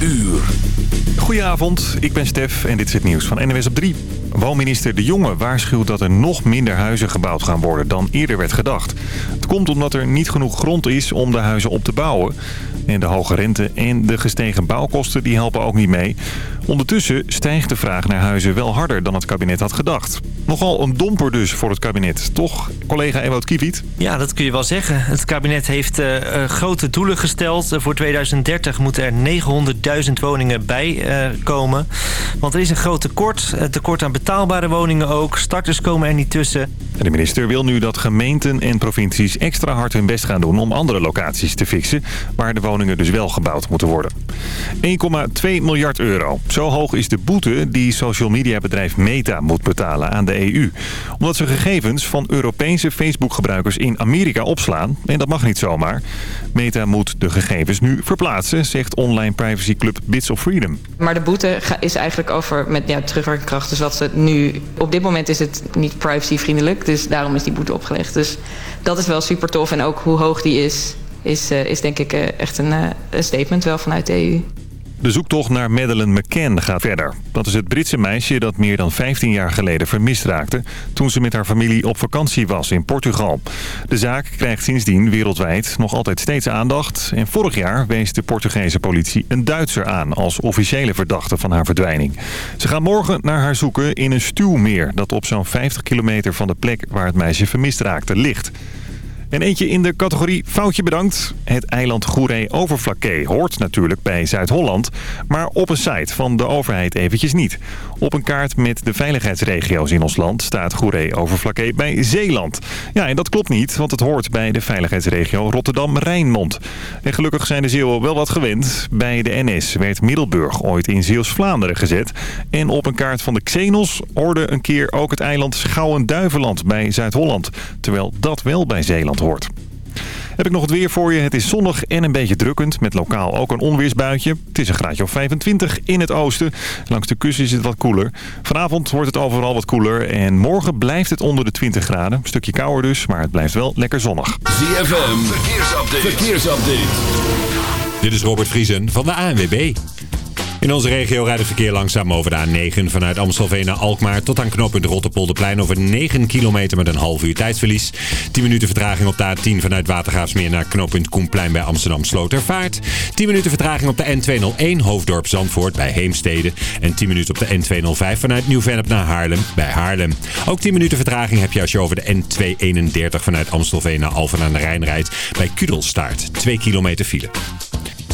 uur. Goedenavond, ik ben Stef en dit is het nieuws van NWS op 3. Woonminister De Jonge waarschuwt dat er nog minder huizen gebouwd gaan worden dan eerder werd gedacht. Het komt omdat er niet genoeg grond is om de huizen op te bouwen. En de hoge rente en de gestegen bouwkosten die helpen ook niet mee. Ondertussen stijgt de vraag naar huizen wel harder dan het kabinet had gedacht. Nogal een domper dus voor het kabinet, toch? Collega Ewout Kiewiet? Ja, dat kun je wel zeggen. Het kabinet heeft uh, grote doelen gesteld. voor 2030 moeten er 900.000 woningen bij uh, komen. Want er is een groot tekort. Het tekort aan betaalbare woningen ook. Starters komen er niet tussen. De minister wil nu dat gemeenten en provincies extra hard hun best gaan doen... om andere locaties te fixen, waar de woningen dus wel gebouwd moeten worden. 1,2 miljard euro. Zo hoog is de boete die social media bedrijf Meta moet betalen aan de EU. Omdat ze gegevens van Europese Facebook-gebruikers in Amerika opslaan. En dat mag niet zomaar. Meta moet de gegevens nu verplaatsen, zegt online privacyclub Bits of Freedom. Maar de boete is eigenlijk over met ja, terugwerkende kracht. Dus wat ze nu... Op dit moment is het niet privacyvriendelijk. Dus daarom is die boete opgelegd. Dus dat is wel super tof. En ook hoe hoog die is, is, uh, is denk ik uh, echt een, uh, een statement wel vanuit de EU. De zoektocht naar Madeleine McCann gaat verder. Dat is het Britse meisje dat meer dan 15 jaar geleden vermist raakte... toen ze met haar familie op vakantie was in Portugal. De zaak krijgt sindsdien wereldwijd nog altijd steeds aandacht... en vorig jaar wees de Portugese politie een Duitser aan... als officiële verdachte van haar verdwijning. Ze gaan morgen naar haar zoeken in een stuwmeer... dat op zo'n 50 kilometer van de plek waar het meisje vermist raakte ligt. En eentje in de categorie foutje bedankt. Het eiland Goeree Overflakkee hoort natuurlijk bij Zuid-Holland... maar op een site van de overheid eventjes niet. Op een kaart met de veiligheidsregio's in ons land staat Goeree Overflakkee bij Zeeland. Ja, en dat klopt niet, want het hoort bij de veiligheidsregio Rotterdam-Rijnmond. En gelukkig zijn de Zeeuwen wel wat gewend. Bij de NS werd Middelburg ooit in Zeeuws-Vlaanderen gezet. En op een kaart van de Xenos hoorde een keer ook het eiland Schouwen-Duiveland bij Zuid-Holland. Terwijl dat wel bij Zeeland hoort. Heb ik nog het weer voor je. Het is zonnig en een beetje drukkend. Met lokaal ook een onweersbuitje. Het is een graadje of 25 in het oosten. Langs de kust is het wat koeler. Vanavond wordt het overal wat koeler. En morgen blijft het onder de 20 graden. Een stukje kouder dus, maar het blijft wel lekker zonnig. ZFM, verkeersupdate. verkeersupdate. Dit is Robert Vriesen van de ANWB. In onze regio rijdt het verkeer langzaam over de A9 vanuit Amstelveen naar Alkmaar tot aan knooppunt Rotterpolderplein over 9 kilometer met een half uur tijdsverlies. 10 minuten vertraging op de A10 vanuit Watergraafsmeer naar knooppunt Koenplein bij Amsterdam Slotervaart. 10 minuten vertraging op de N201 Hoofddorp Zandvoort bij Heemstede. En 10 minuten op de N205 vanuit Nieuw-Vennep naar Haarlem bij Haarlem. Ook 10 minuten vertraging heb je als je over de N231 vanuit Amstelveen naar Alphen aan de Rijn rijdt bij Kudelstaart. 2 kilometer file.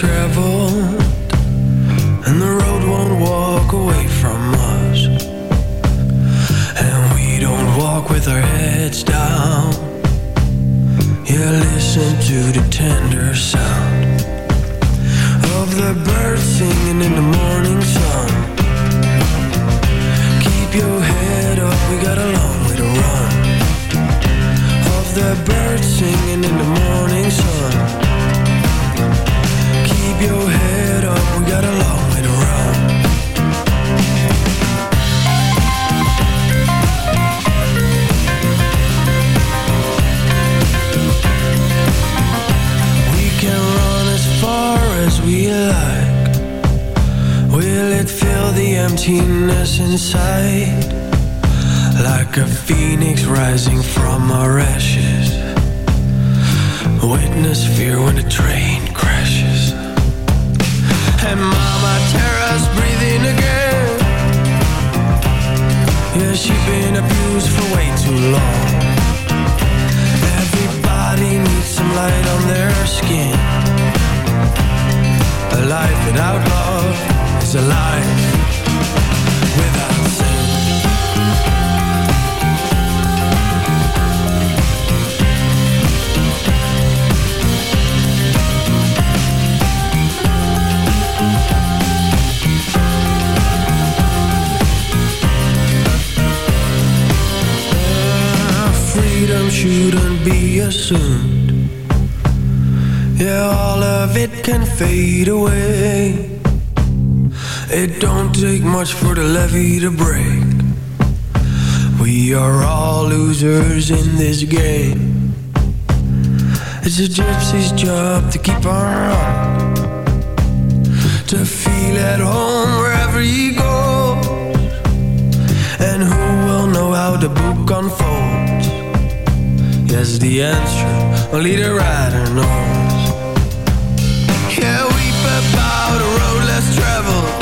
Traveled And the road won't walk away from us. And we don't walk with our heads down. Yeah, listen to the tender sound Of the birds singing in the morning in this game. It's a gypsy's job to keep on to feel at home wherever he goes. And who will know how the book unfolds? Yes, the answer only the writer knows. Yeah, weep about a road less traveled.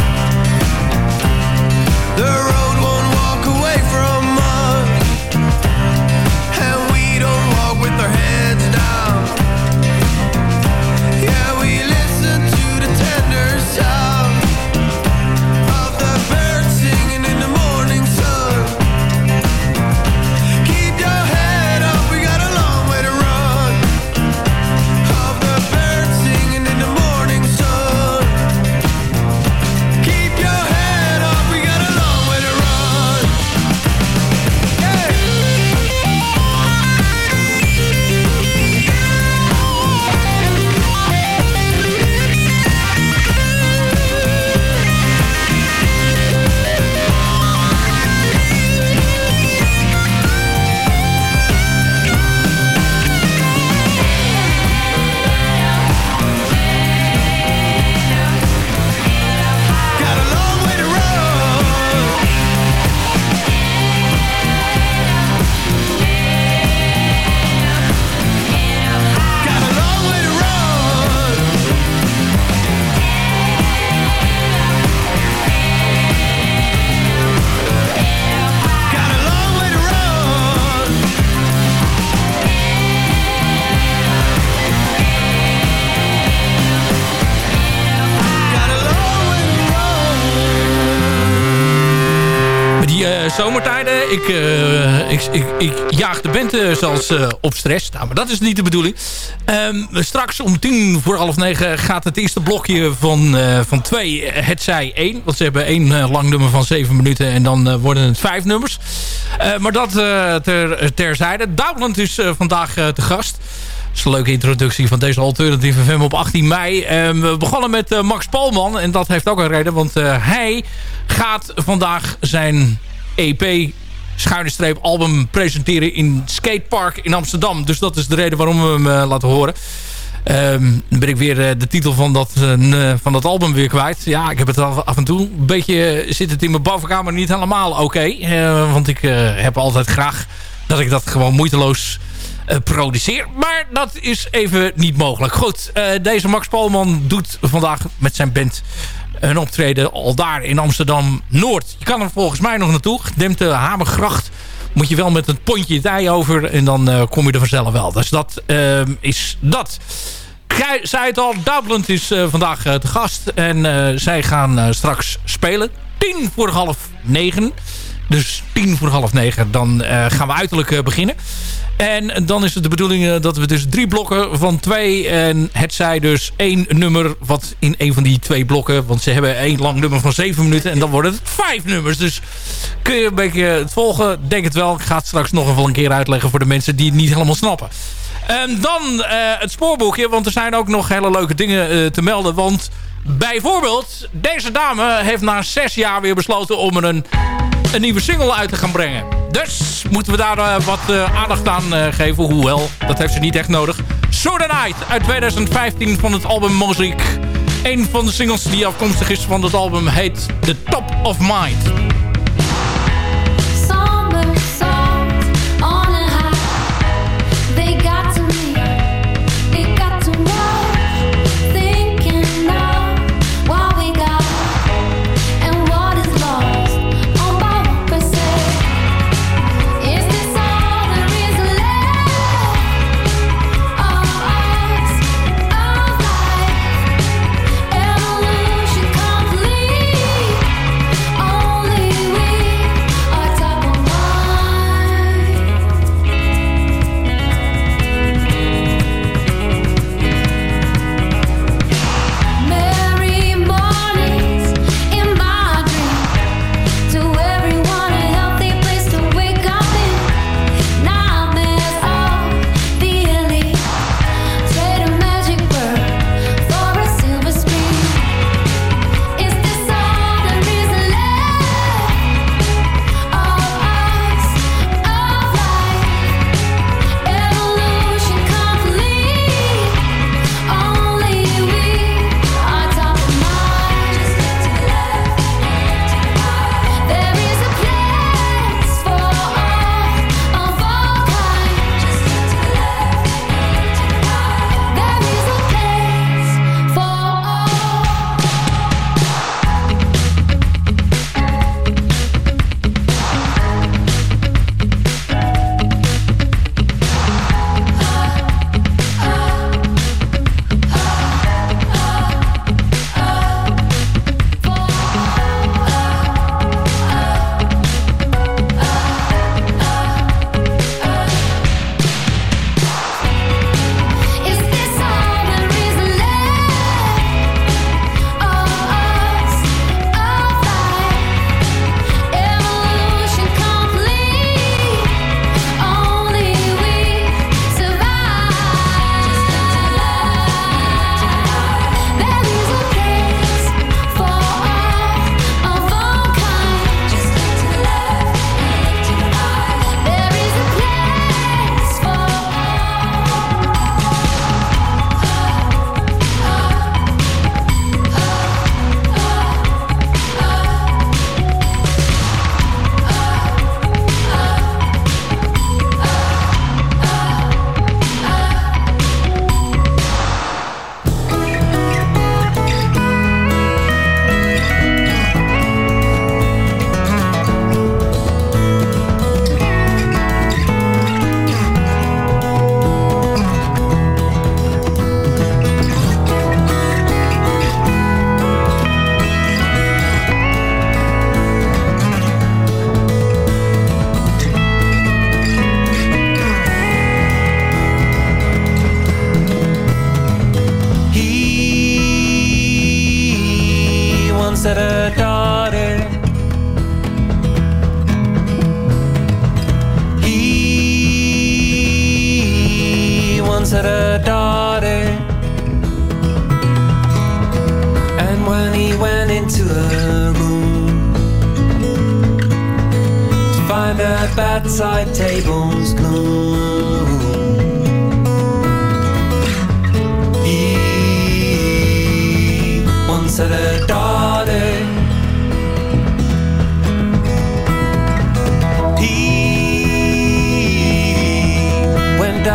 Ik, eh, ik, ik, ik jaag de band eh, zelfs eh, op stress. Nou, maar dat is niet de bedoeling. Ehm, straks om tien voor half negen gaat het eerste blokje van, van twee Het zij één. Want ze hebben één lang nummer van zeven minuten en dan worden het vijf nummers. Maar dat ter, terzijde. Duitsland is vandaag te gast. Dat is een leuke introductie van deze alternatieve FM op 18 mei. Ehm, we begonnen met Max Polman. En dat heeft ook een reden. Want hij gaat vandaag zijn EP schuine streep album presenteren in Skatepark in Amsterdam. Dus dat is de reden waarom we hem eh, laten horen. Ehm, dan ben ik weer eh, de titel van dat, eh, van dat album weer kwijt. Ja, ik heb het af, af en toe. Een beetje zit het in mijn bovenkamer niet helemaal oké. Want ik heb altijd graag dat ik dat gewoon moeiteloos produceer. Maar dat is even niet mogelijk. Goed, deze Max Polman doet vandaag met zijn band een optreden al daar in Amsterdam-Noord. Je kan er volgens mij nog naartoe. Gedempte Hamergracht moet je wel met een pontje het ei over en dan eh, kom je er vanzelf wel. Dus dat eh, is dat. Jij zei het al, Dublin is eh, vandaag te gast en zij gaan straks spelen. Tien voor half negen. Dus tien voor half negen, dan eh, gaan we uiterlijk eh, beginnen. En dan is het de bedoeling eh, dat we dus drie blokken van twee... en het zij dus één nummer wat in een van die twee blokken... want ze hebben één lang nummer van zeven minuten... en dan worden het vijf nummers. Dus kun je een beetje het volgen? Denk het wel. Ik ga het straks nog even een keer uitleggen... voor de mensen die het niet helemaal snappen. En dan eh, het spoorboekje, want er zijn ook nog hele leuke dingen te melden. Want bijvoorbeeld, deze dame heeft na zes jaar weer besloten om er een, een nieuwe single uit te gaan brengen. Dus moeten we daar eh, wat eh, aandacht aan eh, geven. Hoewel, dat heeft ze niet echt nodig. The Night uit 2015 van het album Mosaic. Een van de singles die afkomstig is van het album heet The Top of Mind.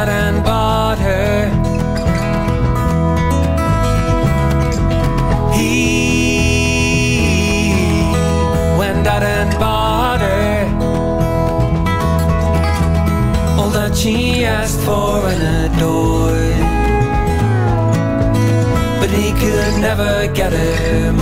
And bought her. He went out and bought her all that she asked for and adored. But he could never get her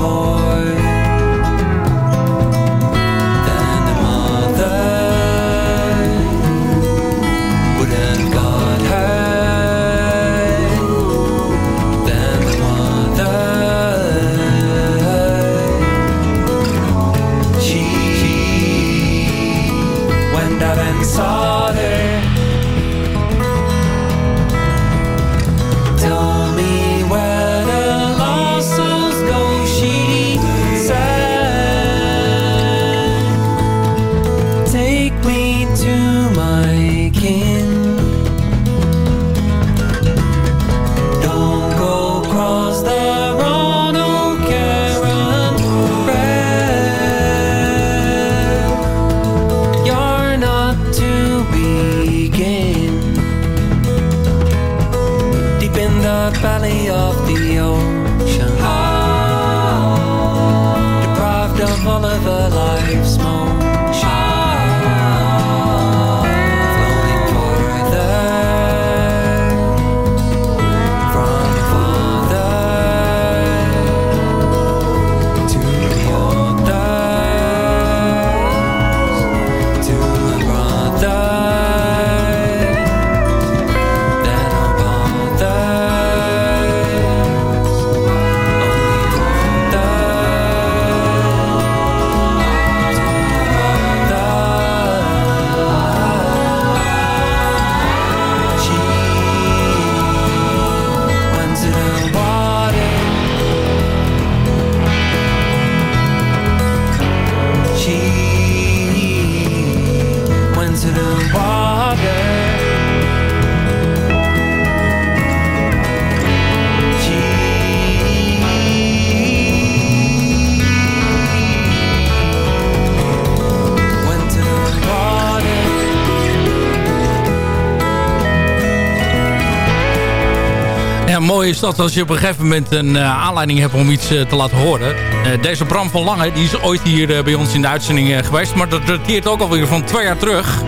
is dat als je op een gegeven moment een eh, aanleiding hebt om iets eh, te laten horen. Eh, deze Bram van Lange, die is ooit hier bij ons in de uitzending geweest. Maar dat dateert ook alweer van twee jaar terug.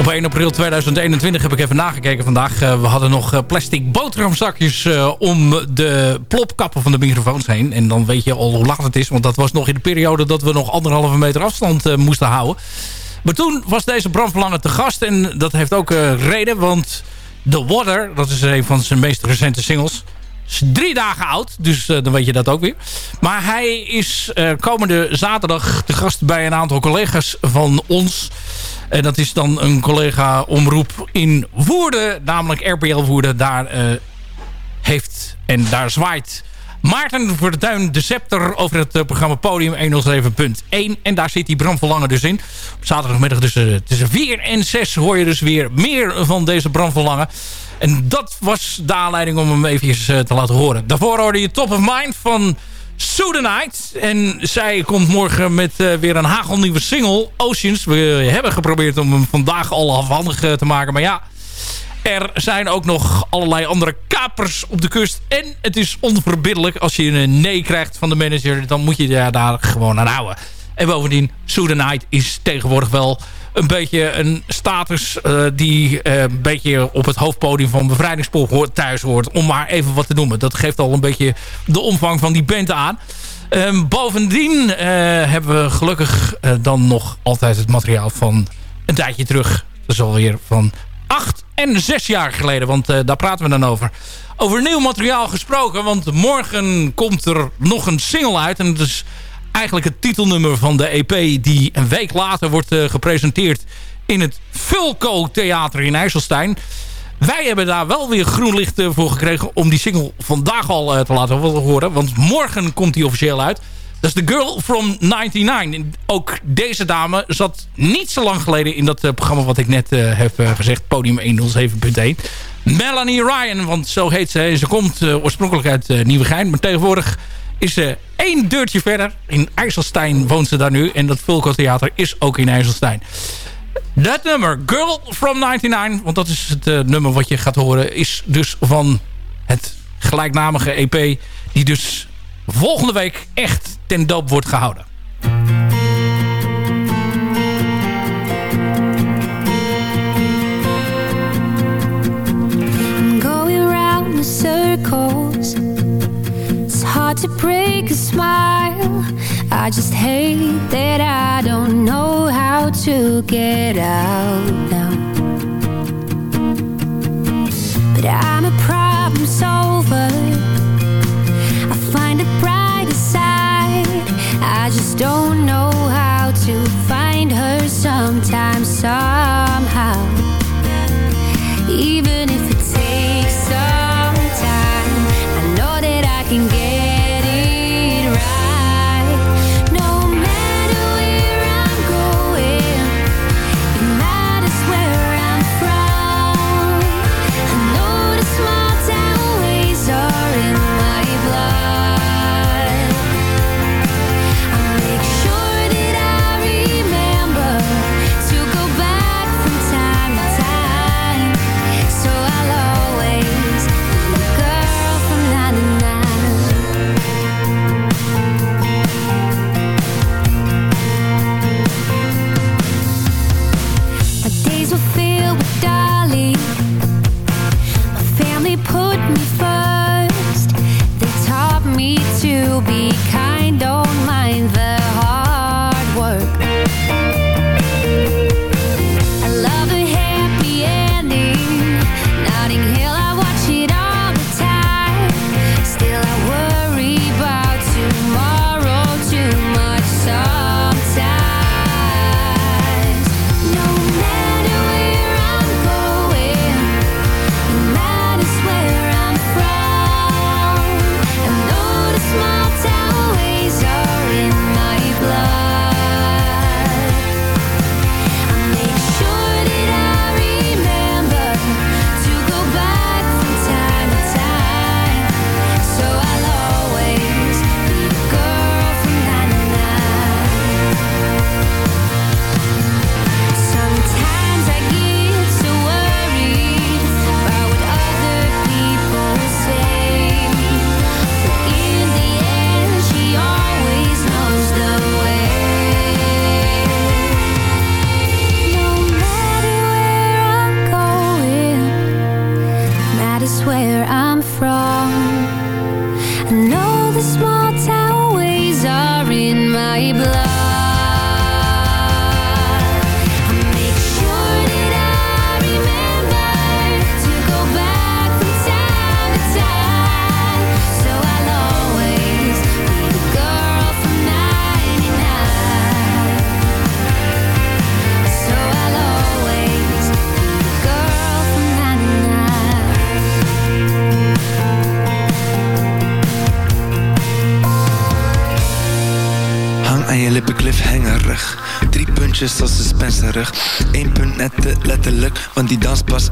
Op 1 april 2021 heb ik even nagekeken vandaag. We hadden nog plastic boterhamzakjes om de plopkappen van de microfoons heen. En dan weet je al hoe laat het is. Want dat was nog in de periode dat we nog anderhalve meter afstand moesten houden. Maar toen was deze Bram van Lange te gast. En dat heeft ook reden, want The Water, dat is een van zijn meest recente singles... is drie dagen oud, dus eh, dan weet je dat ook weer. Maar hij is eh, komende zaterdag te gast bij een aantal collega's van ons... En dat is dan een collega-omroep in Woerden, namelijk RPL Woerden. Daar eh, heeft en daar zwaait Maarten Verduin de scepter over het eh, programma Podium 107.1. En daar zit die Bram Verlangen dus in. Op zaterdagmiddag tussen, tussen 4 en 6 hoor je dus weer meer van deze Bram Verlangen. En dat was de aanleiding om hem eventjes eh, te laten horen. Daarvoor hoorde je Top of Mind van Sudanite. En zij komt morgen met eh, weer een hagelnieuwe single, Oceans. We hebben geprobeerd om hem vandaag al afhandig eh, te maken. Maar ja, er zijn ook nog allerlei andere kapers op de kust. En het is onverbiddelijk. Als je een nee krijgt van de manager, dan moet je daar, daar gewoon aan houden. En bovendien, Sudanite is tegenwoordig wel een beetje een status eh, die eh, een beetje op het hoofdpodium van Bevrijdingspool hoort, thuis hoort. Om maar even wat te noemen. Dat geeft al een beetje de omvang van die band aan. Ehm, bovendien eh, hebben we gelukkig eh, dan nog altijd het materiaal van een tijdje terug. Dat is alweer van acht en zes jaar geleden. Want eh, daar praten we dan over. Over nieuw materiaal gesproken, want morgen komt er nog een single uit. En dat is eigenlijk het titelnummer van de EP die een week later wordt eh, gepresenteerd in het Vulco Theater in IJsselstein. Wij hebben daar wel weer groen licht eh, voor gekregen om die single vandaag al te laten horen. Want morgen komt die officieel uit. Dat is The Girl from 99. En ook deze dame zat niet zo lang geleden in dat eh, programma wat ik net eh, heb eh, gezegd. Podium 107.1. Melanie Ryan, want zo heet ze. Ze komt oorspronkelijk uit Nieuwegein. Maar tegenwoordig is ze één deurtje verder. In IJsselstein woont ze daar nu. En dat Vulco Theater is ook in IJsselstein. Dat nummer, Girl from 99, want dat is het nummer wat je gaat horen... is dus van het gelijknamige EP... die dus volgende week echt ten doop wordt gehouden. Circles. It's hard to break a smile. I just hate that I don't know how to get out now. But I'm a problem solver. Find a brighter side. I just don't know how to find her sometimes, somehow. Even if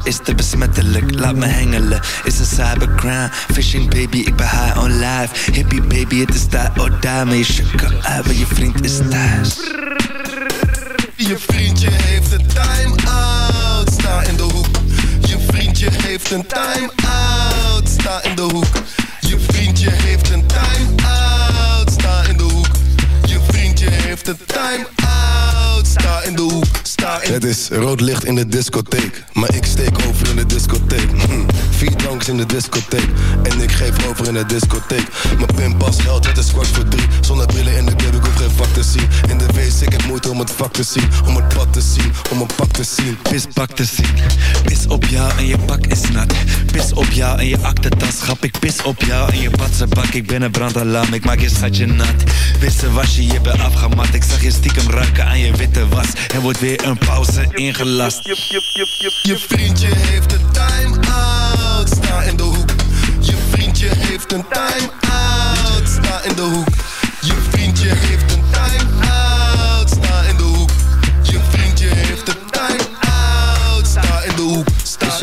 is te besmettelijk Laat me hengelen, is een cybercrime Fishing baby, ik ben high on life Hippie baby, het is daar or die Maar je shukken uit, je vriend is thuis Je vriendje heeft een time-out, sta in de hoek. Je vriendje heeft een time-out, sta in de hoek. Het is rood licht in de discotheek, maar ik steek over in de discotheek. Mhm. Vier dranks in de discotheek en ik geef over in de discotheek. Mijn pinpas helpt, het is kwart voor drie. Zonder brillen in de club, vak te zien. In de wc, ik heb moeite om het vak te zien Om het pad te zien, om een pak te zien Pispak te zien. Pis op jou en je pak is nat. Pis op jou en je aktentas. Grap, ik pis op jou en je patsenbak. Ik ben een brandalarm, ik maak je schatje nat. Wisse wasje, je bent afgemat. Ik zag je stiekem ruiken aan je witte was. Er wordt weer een pauze ingelast. Je, je, je, je, je vriendje heeft een time-out, sta in de hoek. Je vriendje heeft een time-out, sta in de hoek. Je vriendje heeft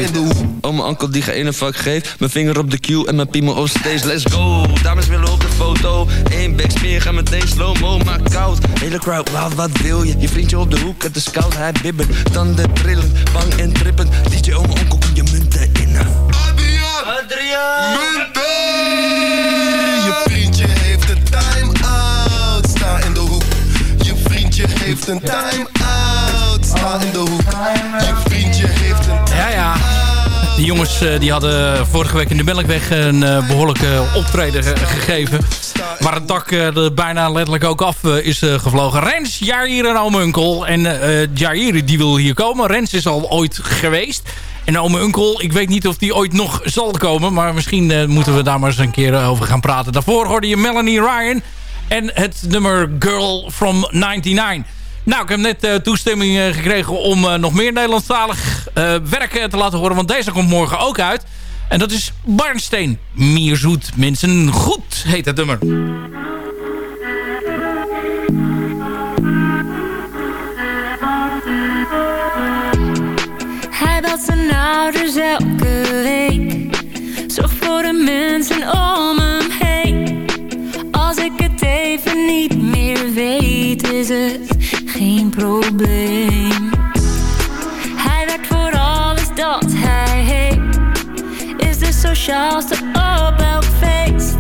in de hoek. Oh, mijn onkel die geen vak geeft. Mijn vinger op de cue en mijn piemel op stage. Let's go. Dames willen op de foto. Eén backspear, ga meteen slow-mo, maar koud. Hele crowd, wat, wat wil je? Je vriendje op de hoek, het is koud, hij bibbert. Tanden trillen, bang en trippend. DJ om mijn onkel, kun je munten in. Adriaan! Adriaan! Je vriendje heeft een time-out, sta in de hoek. Je vriendje heeft een time-out, sta in de hoek. Die jongens eh, die hadden vorige week in de Melkweg een eh, behoorlijke optreden ge- gegeven. Waar het dak eh, er bijna letterlijk ook af is gevlogen. Rens, Jair en Ome Unkel. En eh Jair die wil hier komen. Rens is al ooit geweest. En Ome Unkel, ik weet niet of die ooit nog zal komen. Maar misschien moeten we daar maar eens een keer over gaan praten. Daarvoor hoorde je Melanie Ryan. En het nummer Girl from 99. Nou, ik heb net eh, toestemming eh, gekregen om eh, nog meer Nederlandstalig werk eh, te laten horen. Want deze komt morgen ook uit. En dat is Barnsteen. Mierzoet, mensen. Goed heet het nummer. Hij belt zijn ouders elke week. Zorg voor de mensen om hem heen. Als ik het even niet meer weet, is het geen probleem. Hij werkt voor alles dat hij heeft. Is de sociaalste op elk feest.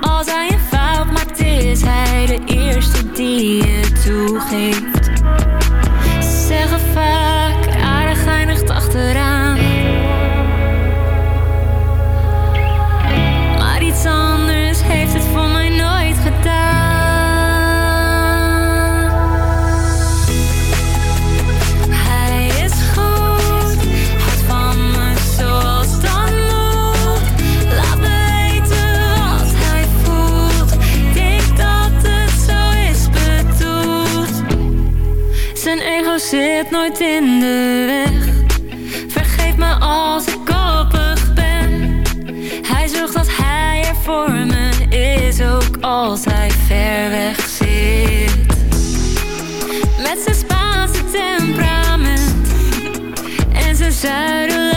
Als hij een fout maakt, is hij de eerste die het toegeeft. Ze zeggen vaak aardig eindigt achteraan. Maar iets anders heeft het voor mij zit nooit in de weg. Vergeef me als ik koppig ben. Hij zorgt dat hij er voor me is, ook als hij ver weg zit. Met zijn Spaanse temperament en zijn zuidelijk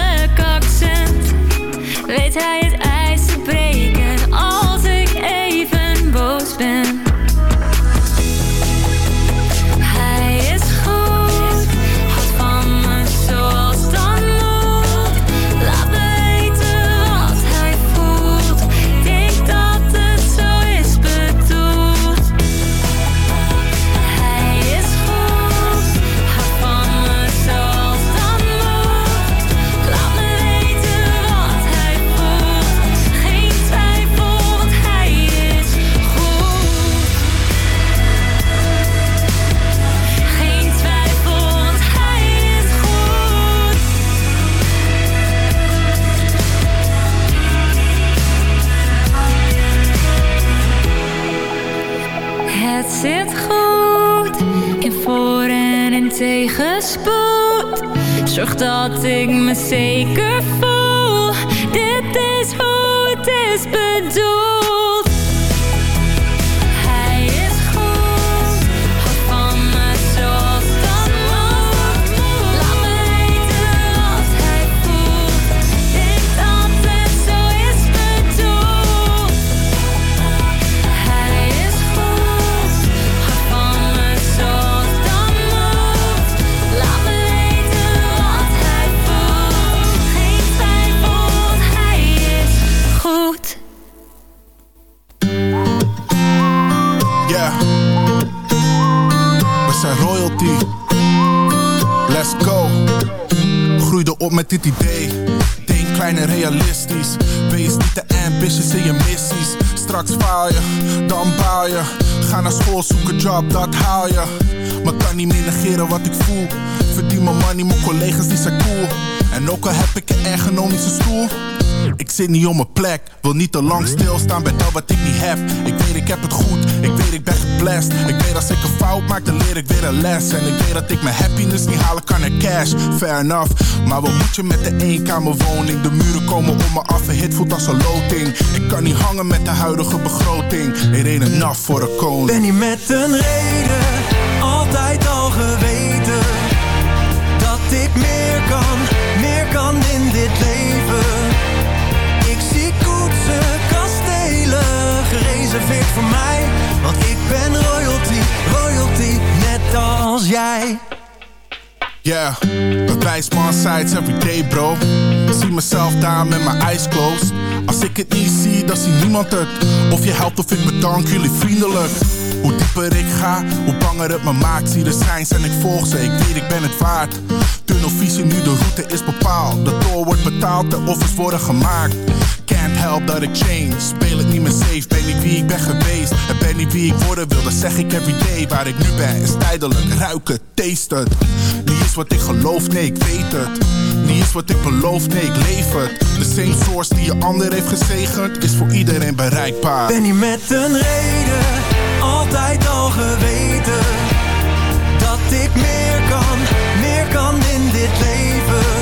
Zit goed in voor- en in tegenspoed. Zorg dat ik me zeker voel. Dit is hoe het is bedoeld. Dit idee. Denk klein en realistisch. Wees niet te ambitious in je missies. Straks faal je, dan baal je. Ga naar school, zoek een job, dat haal je. Maar kan niet meer negeren wat ik voel. Verdien mijn money, mijn collega's die zijn cool. En ook al heb ik een ergonomische stoel. Ik zit niet op mijn plek, wil niet te lang stilstaan bij dat wat ik niet heb. Ik weet ik heb het goed, ik weet ik ben geblest. Ik weet als ik een fout maak, dan leer ik weer een les. En ik weet dat ik mijn happiness niet halen kan naar cash. Fair enough, maar wat moet je met de eenkamerwoning? De muren komen om me af, een hit voelt als een loting. Ik kan niet hangen met de huidige begroting. Er ain't enough voor de koning. Ben niet met een reden, altijd al geweten Dat ik meer kan, meer kan in dit leven gereserveerd voor mij Want ik ben royalty, royalty, net als jij. Yeah, wijst me on sides every day bro. Zie mezelf daar met mijn eyes closed. Als ik het niet zie, dan ziet niemand het. Of je helpt of ik bedank jullie vriendelijk Hoe dieper ik ga, hoe banger het me maakt. Zie de signs en ik volg ze, ik weet ik ben het waard. Tunnelvisie nu, de route is bepaald. De tour wordt betaald, de offers worden gemaakt. Can't help that ik change Speel het niet meer safe, ben niet wie ik ben geweest. En ben niet wie ik worden wil, dat zeg ik everyday Waar ik nu ben is tijdelijk, ruik het, taste het Niet is wat ik geloof, nee ik weet het. Niet is wat ik beloof, nee ik leef het. De same source die je ander heeft gezegend Is voor iedereen bereikbaar. Ben niet met een reden, al geweten Dat ik meer kan, meer kan in dit leven.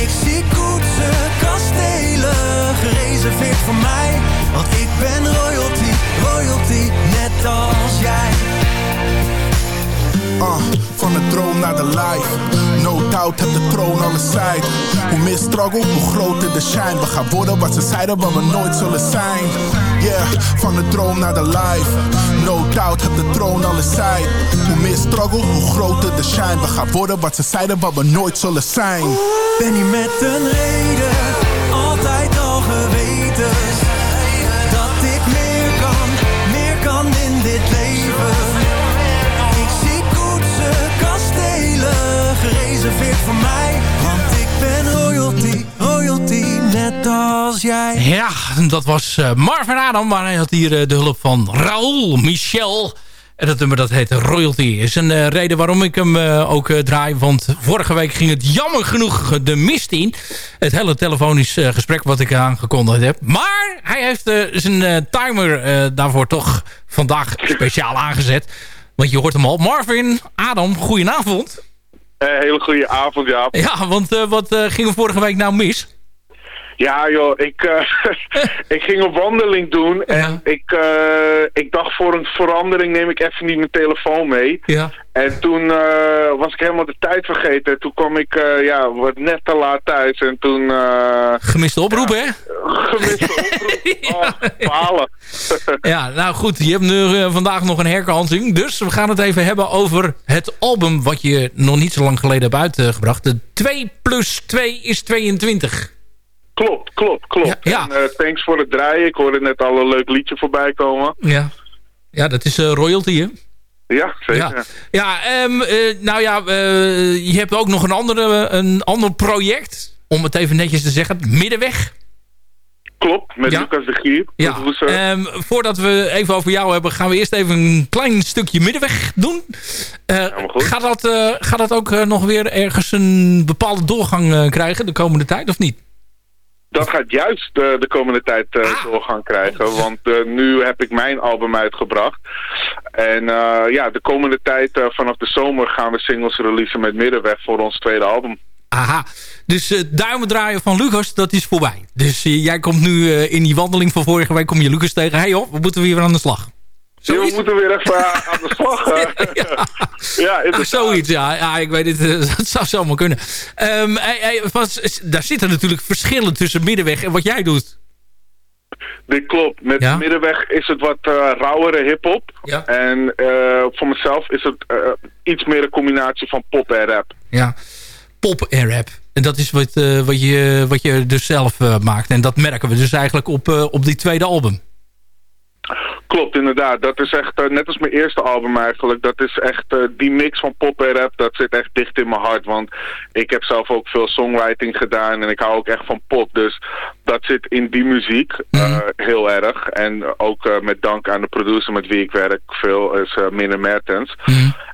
Ik zie koetsen, kastelen, gereserveerd voor mij Want ik ben royalty, royalty, net als jij Uh, van de droom naar de life. No doubt heb de troon alle side Hoe meer struggle, hoe groter de shine. We gaan worden wat ze zeiden wat we nooit zullen zijn. Yeah, van de droom naar de life. No doubt heb de troon alle side Hoe meer struggle, hoe groter de shine. We gaan worden wat ze zeiden wat we nooit zullen zijn. Ben niet met een reden, voor mij Want ik ben royalty, royalty, net als jij Ja, dat was eh, Marvin Adam, maar hij had hier eh, de hulp van Raoul Michel. En dat nummer dat heet Royalty. Is een eh, reden waarom ik hem ook draai. Want vorige week ging het jammer genoeg de mist in. Het hele telefonisch gesprek wat ik aangekondigd heb. Maar hij heeft zijn timer daarvoor toch vandaag speciaal aangezet. Want je hoort hem al. Marvin Adam, goedenavond. Hele goede avond, Jaap. Ja, want eh, wat eh, ging er vorige week nou mis? Ja, joh, ik, eh, ik ging een wandeling doen en ik, eh, ik dacht voor een verandering neem ik even niet mijn telefoon mee. Ja. En toen eh, was ik helemaal de tijd vergeten. Toen kwam ik, ja, wat net te laat thuis en toen... Gemiste oproep, hè? gemiste oproep. Oh, balen. Ja, nou goed, je hebt nu vandaag nog een herkansing. Dus we gaan het even hebben over het album wat je nog niet zo lang geleden hebt uitgebracht. De 2 plus 2 is 22. Klopt, klopt, klopt. Ja, En, eh, thanks voor het draaien. Ik hoorde net al een leuk liedje voorbij komen. Ja, ja dat is eh, royalty, hè? Ja, zeker. Ja, ja ehm, eh, nou ja, je hebt ook nog een, andere, een ander project. Om het even netjes te zeggen. Middenweg. Klopt, met Ja. Lucas de Gier. Ja, ehm, voordat we even over jou hebben, gaan we eerst even een klein stukje middenweg doen. Eh, gaat, dat, gaat dat ook nog weer ergens een bepaalde doorgang krijgen de komende tijd of niet? Dat gaat juist de, de komende tijd Ah. doorgang krijgen. Want eh, nu heb ik mijn album uitgebracht. En eh, ja, de komende tijd vanaf de zomer gaan we singles releasen met Middenweg voor ons tweede album. Aha, dus duimen draaien van Lucas, dat is voorbij. Dus jij komt nu in die wandeling van vorige week, kom je Lucas tegen. Hé hey joh, we moeten weer aan de slag. Ja, we moeten weer even aan de slag. hè. ja, Ah, inderdaad. zoiets, ja. ja. Ik weet het, dat zou zomaar kunnen. Ehm, hey, daar zitten natuurlijk verschillen tussen Middenweg en wat jij doet. Dit klopt. Met Ja? Middenweg is het wat eh rauwere hip-hop. Ja. En eh, voor mezelf is het eh, iets meer een combinatie van pop en rap. Ja, pop en rap. En dat is wat, wat, je, wat je dus zelf maakt. En dat merken we dus eigenlijk op, op die tweede album. Klopt, inderdaad. Dat is echt, eh, net als mijn eerste album eigenlijk, dat is echt eh, die mix van pop en rap, dat zit echt dicht in mijn hart. Want ik heb zelf ook veel songwriting gedaan en ik hou ook echt van pop. Dus dat zit in die muziek eh, heel erg. En ook met dank aan de producer met wie ik werk veel, is Minne Mertens.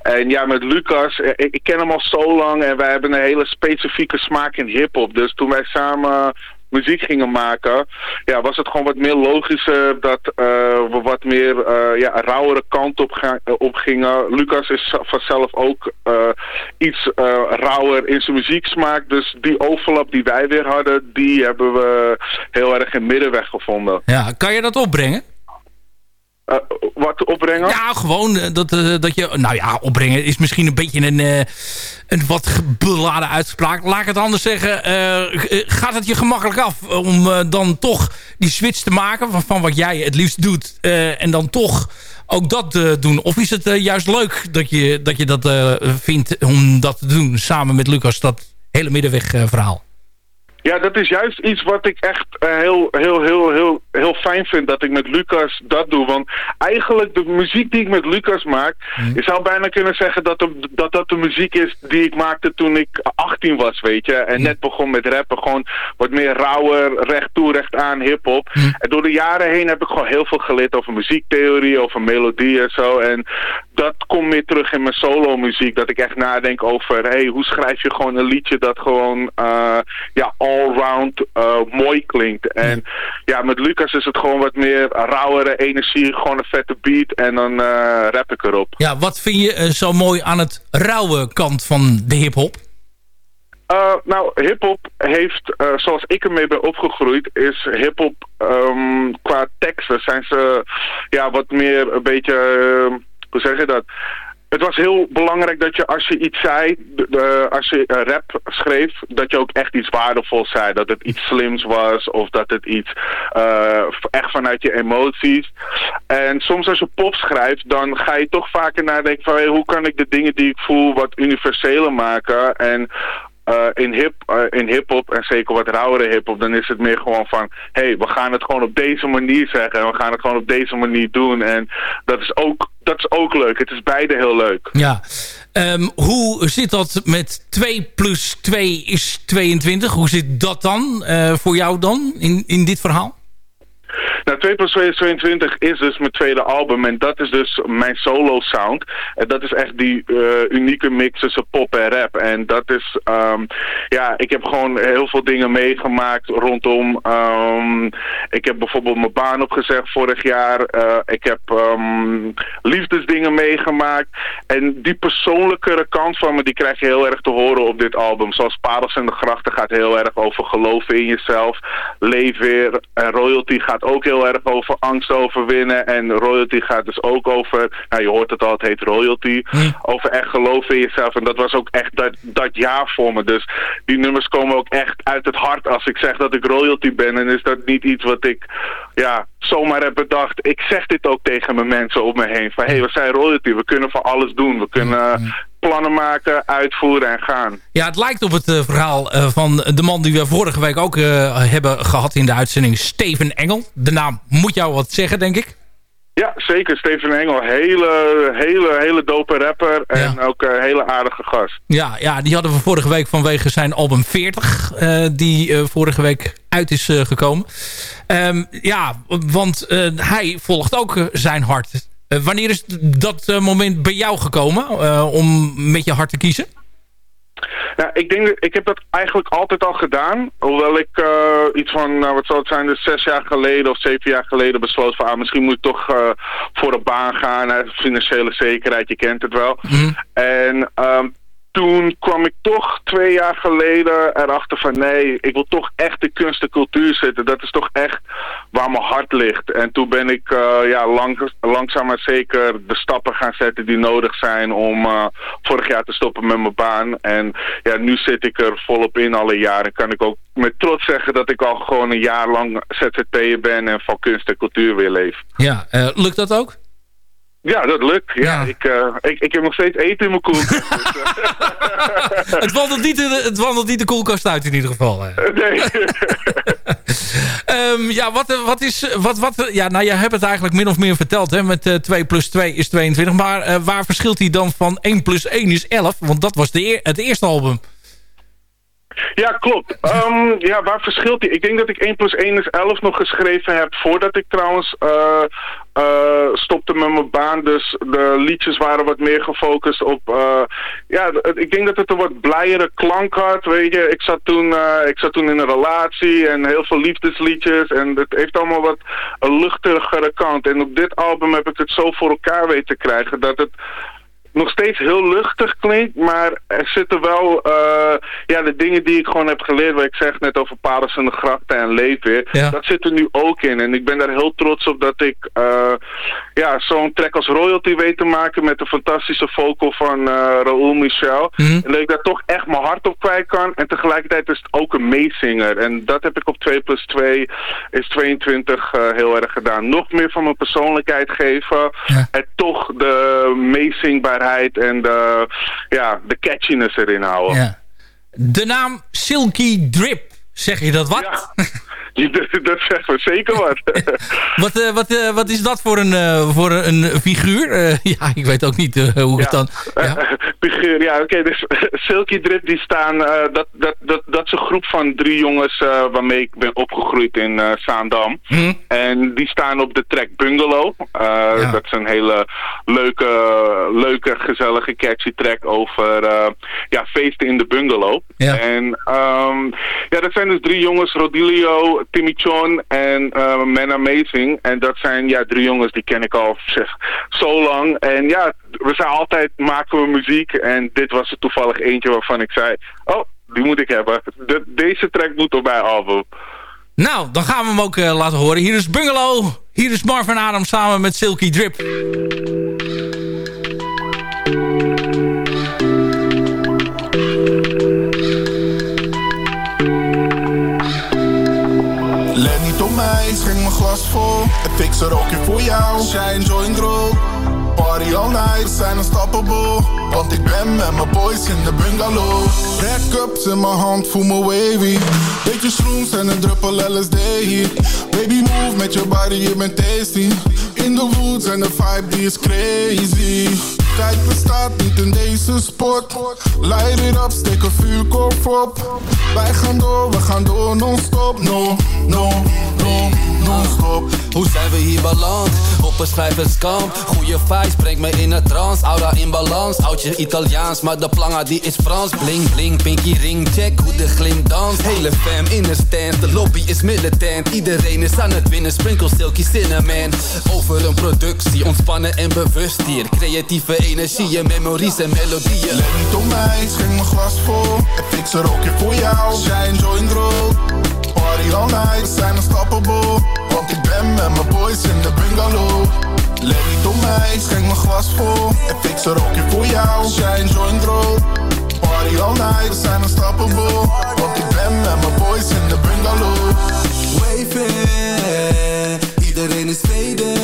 En ja, met Lucas, ik, ik ken hem al zo lang en wij hebben een hele specifieke smaak in hip-hop. Dus toen wij samen muziek gingen maken, ja, was het gewoon wat meer logischer dat eh, we wat meer eh, ja, rauwere kant op, eh, op gingen. Lucas is vanzelf ook eh, iets eh, rauwer in zijn muzieksmaak. Dus die overlap die wij weer hadden, die hebben we heel erg in middenweg gevonden. Ja, kan je dat opbrengen? Eh, wat opbrengen? Ja, gewoon eh, dat, eh, dat je... Nou ja, opbrengen is misschien een beetje een, een wat beladen uitspraak. Laat ik het anders zeggen. gaat het je gemakkelijk af om dan toch die switch te maken... van, van wat jij het liefst doet en dan toch ook dat doen? Of is het juist leuk dat je dat, je dat vindt om dat te doen... samen met Lucas, dat hele middenweg verhaal? Ja, dat is juist iets wat ik echt eh, heel, heel, heel, heel, heel fijn vind dat ik met Lucas dat doe. Want eigenlijk de muziek die ik met Lucas maak, je zou bijna kunnen zeggen dat, de- dat dat de muziek is die ik maakte toen ik 18 was, weet je. En net begon met rappen, gewoon wat meer rauwer, recht toe, recht aan, hip-hop. En door de jaren heen heb ik gewoon heel veel geleerd over muziektheorie, over melodie en zo. En dat komt meer terug in mijn solo muziek. Dat ik echt nadenk over, hey, hoe schrijf je gewoon een liedje dat gewoon, eh, ja, allround eh, mooi klinkt. En ja, met Lucas is het gewoon wat meer rauwere energie, gewoon een vette beat en dan eh, rap ik erop. Ja, wat vind je eh, zo mooi aan het rauwe kant van de hiphop? Uh, nou, hip-hop heeft, uh, zoals ik ermee ben opgegroeid, is hip-hop um, qua teksten zijn ze ja, wat meer een beetje, uh, hoe zeg je dat? Het was heel belangrijk dat je als je iets zei, de, als je uh, rap schreef, dat je ook echt iets waardevols zei. Dat het iets slims was of dat het iets uh, echt vanuit je emoties. En soms als je pop schrijft, dan ga je toch vaker nadenken van hoe kan ik de dingen die ik voel wat universeler maken. En uh, in hip uh, in hip-hop en zeker wat rauwere hip-hop, dan is het meer gewoon van: hé, hey, we gaan het gewoon op deze manier zeggen en we gaan het gewoon op deze manier doen. En dat is ook, dat is ook leuk. Het is beide heel leuk. Ja. Um, hoe zit dat met 2 plus 2 is 22? Hoe zit dat dan uh, voor jou dan in, in dit verhaal? Nou, 2 plus 2 is 22 is dus mijn tweede album. En dat is dus mijn solo sound. En dat is echt die uh, unieke mix tussen pop en rap. En dat is, um, ja, ik heb gewoon heel veel dingen meegemaakt rondom. Um, ik heb bijvoorbeeld mijn baan opgezegd vorig jaar. Uh, ik heb um, liefdesdingen meegemaakt. En die persoonlijkere kant van me, die krijg je heel erg te horen op dit album. Zoals Parels en de Grachten gaat heel erg over geloven in jezelf. Leef weer. En royalty gaat ook heel erg over angst overwinnen. En royalty gaat dus ook over, nou je hoort het al, het heet royalty. Hm. Over echt geloven in jezelf. En dat was ook echt dat, dat jaar voor me. Dus die nummers komen ook echt uit het hart. Als ik zeg dat ik royalty ben, dan is dat niet iets wat ik ja, zomaar heb bedacht. Ik zeg dit ook tegen mijn mensen om me heen. Van hé, hey, we zijn royalty. We kunnen van alles doen. We kunnen... Plannen maken, uitvoeren en gaan. Ja, het lijkt op het uh, verhaal uh, van de man die we vorige week ook uh, hebben gehad in de uitzending, Steven Engel. De naam moet jou wat zeggen, denk ik. Ja, zeker. Steven Engel. Hele, hele, hele dope rapper. En ja. ook een hele aardige gast. Ja, ja, die hadden we vorige week vanwege zijn album 40. Uh, die uh, vorige week uit is uh, gekomen. Um, ja, want hij volgt ook zijn hart. Uh, wanneer is dat uh, moment bij jou gekomen uh, om met je hart te kiezen? Nou, ik denk dat ik heb dat eigenlijk altijd al gedaan. Hoewel ik uh, iets van, nou, wat zal het zijn, dus zes jaar geleden of zeven jaar geleden besloot van, ah, misschien moet ik toch uh, voor een baan gaan, hè, financiële zekerheid, je kent het wel. Mm. En um, toen kwam ik toch twee jaar geleden erachter van nee, ik wil toch echt de kunst en cultuur zitten. Dat is toch echt waar mijn hart ligt. En toen ben ik uh, ja, lang, langzaam maar zeker de stappen gaan zetten die nodig zijn om uh, vorig jaar te stoppen met mijn baan. En ja, nu zit ik er volop in alle jaren. Kan ik ook met trots zeggen dat ik al gewoon een jaar lang ZZP'er ben en van kunst en cultuur weer leef. Ja, uh, lukt dat ook? Ja, dat lukt. Ja, ja. Ik, uh, ik, ik heb nog steeds eten in mijn koelkast. dus, uh... het, wandelt niet de, het wandelt niet de koelkast uit in ieder geval. Hè. Nee. Ehm, ja, wat, eh, wat is... Wat, wat, ja, nou, je hebt het eigenlijk min of meer verteld. Hè, met eh 2 plus 2 is 22. Maar eh, waar verschilt hij dan van 1 plus 1 is 11? Want dat was de eer- het eerste album. Ja, klopt. Ehm, ja, waar verschilt die? Ik denk dat ik 1 plus 1 is 11 nog geschreven heb voordat ik trouwens eh, stopte met mijn baan. Dus de liedjes waren wat meer gefocust op... eh, ja, ik denk dat het een wat blijere klank had, weet je. Ik zat toen, ik zat toen in een relatie en heel veel liefdesliedjes. En het heeft allemaal wat een luchtigere kant. En op dit album heb ik het zo voor elkaar weten te krijgen dat het nog steeds heel luchtig klinkt, maar er zitten wel eh, ja, de dingen die ik gewoon heb geleerd, wat ik zeg net over Parels en de Grachten en Leefweer, Ja. dat zit er nu ook in. En ik ben daar heel trots op dat ik eh, ja, zo'n track als Royalty weet te maken met de fantastische vocal van eh Raoul Michel. Mhm. En dat ik daar toch echt mijn hart op kwijt kan. En tegelijkertijd is het ook een meezinger. En dat heb ik op 2 plus 2 is 22 eh, heel erg gedaan. Nog meer van mijn persoonlijkheid geven. En toch de en de, ja, de catchiness erin houden. Ja. De naam Silky Drip. Zeg je dat wat? Dat, dat zegt me zeker wat. Wat, eh, wat, eh, wat is dat voor een, eh, voor een figuur? Ja, ik weet ook niet hoe het dan... Ja. Figuur, ja, oké. dus Silky Drip, die staan... dat, dat, dat, dat is een groep van drie jongens waarmee ik ben opgegroeid in Zaandam. Hm? En die staan op de track Bungalow. Dat is een hele leuke, leuke, gezellige, catchy track over ja, feesten in de bungalow. Ja. En ehm, ja, dat zijn dus drie jongens, Rodilio, Timmy Chon en eh Man Amazing. En dat zijn ja, drie jongens die ken ik al zo lang. En ja, we zijn altijd, maken we muziek. En dit was er toevallig eentje waarvan ik zei, oh, die moet ik hebben. De, deze track moet op mijn album. Nou, dan gaan we hem ook eh, laten horen. Hier is Bungalow. Hier is Marvin Adam samen met Silky Drip. Glas vol. Fix er ook weer voor jou. Shine, join, roll. Party all night, we zijn unstoppable. Want ik ben met mijn boys in de bungalow. Backups in mijn hand, voel me wavy. Beetje shrooms en een druppel LSD hier. Baby move met je body, je bent tasty. In de woods en de vibe die is crazy. Tijd bestaat niet in deze sport. Light it up, steek een vuurkorf op. Wij gaan door, we gaan door, non-stop. No, no, no, Hoe zijn we hier beland? Op een schrijverskamp. Goeie vibes, brengt me in een trance. Aura in balans, oudje Italiaans Maar de planga die is Frans. Bling bling, pinky ring, check hoe de glim danst Hele fam in een stand, de lobby is militant. Iedereen is aan het winnen, sprinkle silky cinnamon. Over een productie, ontspannen en bewust hier. Creatieve energieën, memories en melodieën. Niet op mij, schenk mijn glas vol. En fix er ook voor jou. Shine, join, roll. Party all night, we zijn unstoppable. Want ik ben met mijn boys in de bungalow. Niet op mij, schenk mijn glas vol. En fix ook weer voor jou. Shine, join, roll. Party all night, we zijn unstoppable. Want ik ben met mijn boys in de bungalow. Waving, iedereen is faded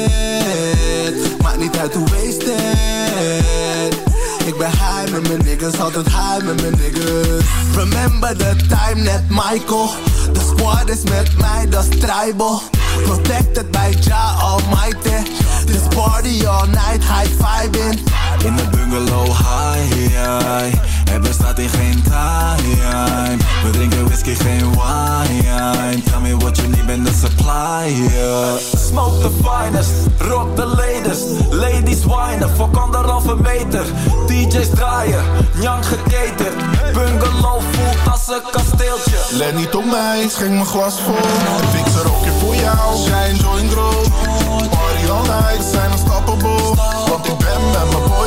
Maakt niet uit hoe wasted Ik ben high met mijn niggas, altijd high met mijn niggas. Remember the time net Michael De squad is met mij, dat tribal Protected by Jah Almighty. This party all night, high vibing In de bungalow high, high. Er bestaat hier geen time We drinken whisky, geen wine Tell me what you need, ben de supplier Smoke the finest, rock the latest Ladies whinen, fuck anderhalve meter DJ's draaien, young geketerd Bungalow voelt als een kasteeltje Let niet op mij, schenk mijn glas vol. Fix er ook voor jou. Shine, join, roll. Party all night, zijn unstoppable. Want ik ben met mijn boys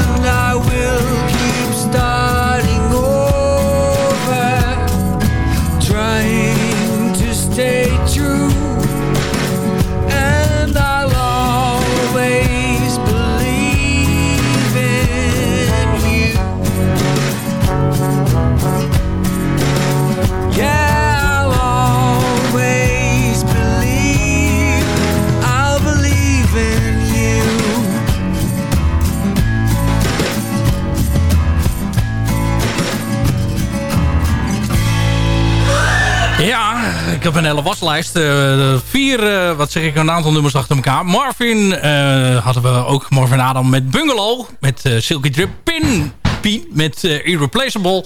ik heb een hele waslijst. Eh, vier, eh, wat zeg ik, een aantal nummers achter elkaar. Marvin eh, hadden we ook. Marvin Adam met Bungalow. Met Silky Drip. Pin, Pin met Irreplaceable.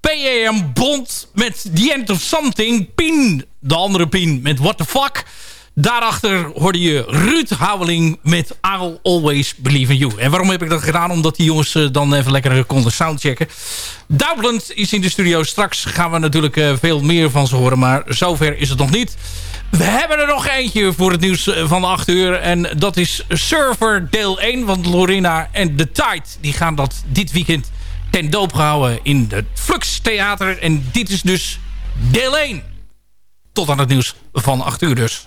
PAM Bond met The End of Something. Pin, de andere Pin met What the Fuck. Daarachter hoorde je Ruud Houweling met I'll Always Believe in You. En waarom heb ik dat gedaan? Omdat die jongens eh, dan even lekker konden soundchecken. Dublin is in de studio. Straks gaan we natuurlijk eh, veel meer van ze horen. Maar zover is het nog niet. We hebben er nog eentje voor het nieuws eh, van 8 uur. En dat is Server deel 1. Want Lorena en The Tide die gaan dat dit weekend ten doop houden in het Flux Theater. En dit is dus deel 1. Tot aan het nieuws van 8 uur dus.